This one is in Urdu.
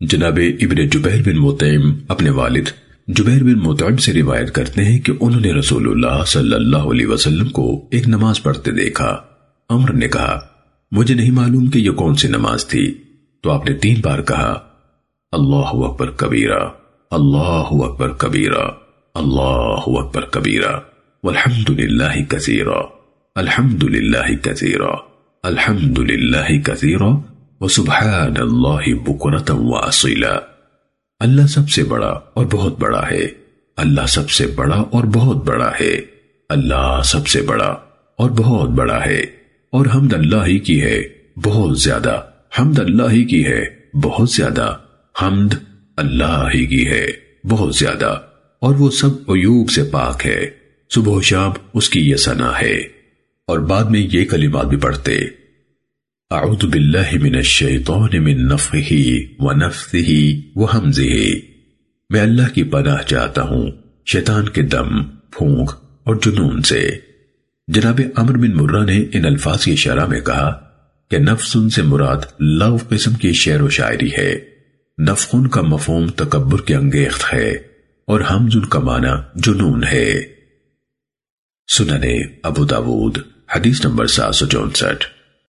جناب ابن جبیر بن مطعم اپنے والد جبیر بن مطعم سے روایت کرتے ہیں کہ انہوں نے رسول اللہ صلی اللہ علیہ وسلم کو ایک نماز پڑھتے دیکھا۔ عمر نے کہا، مجھے نہیں معلوم کہ یہ کون سی نماز تھی۔ تو آپ نے تین بار کہا، اللہ اکبر کبیرہ، اللہ اکبر کبیرہ، اللہ اکبر کبیرہ، والحمد للہ کثیرہ، الحمد للہ کثیرہ، الحمد للہ کثیرہ۔ وسبحان اللہ بکرتم واصیلا۔ اللہ سب سے بڑا اور بہت بڑا ہے۔ اللہ سب سے بڑا اور بہت بڑا ہے۔ اللہ سب سے بڑا اور بہت بڑا ہے۔ اور حمد اللہ ہی کی ہے۔ بہت زیادہ۔ حمد اللہ ہی کی ہے۔ بہت زیادہ۔ حمد اللہ ہی کی ہے۔ بہت زیادہ۔ اور وہ سب عیوب سے پاک ہے۔ صبح و شام اس کی یہ سنا ہے۔ اور بعد میں یہ کلمات بھی پڑھتے۔ اعوذ باللہ من الشیطان من نفخه ونفثه وحمزه میں اللہ کی پناہ چاہتا ہوں، شیطان کے دم، پھونک اور جنون سے۔ جناب عمر بن مرہ نے ان الفاظ کی شرح میں کہا کہ نفس ان سے مراد لو قسم کی شعر و شاعری ہے۔ نفخن کا مفہوم تکبر کے انگیخت ہے اور حمز ان کا معنی جنون ہے۔ سننے ابو داود، حدیث نمبر سات سو چونسٹھ۔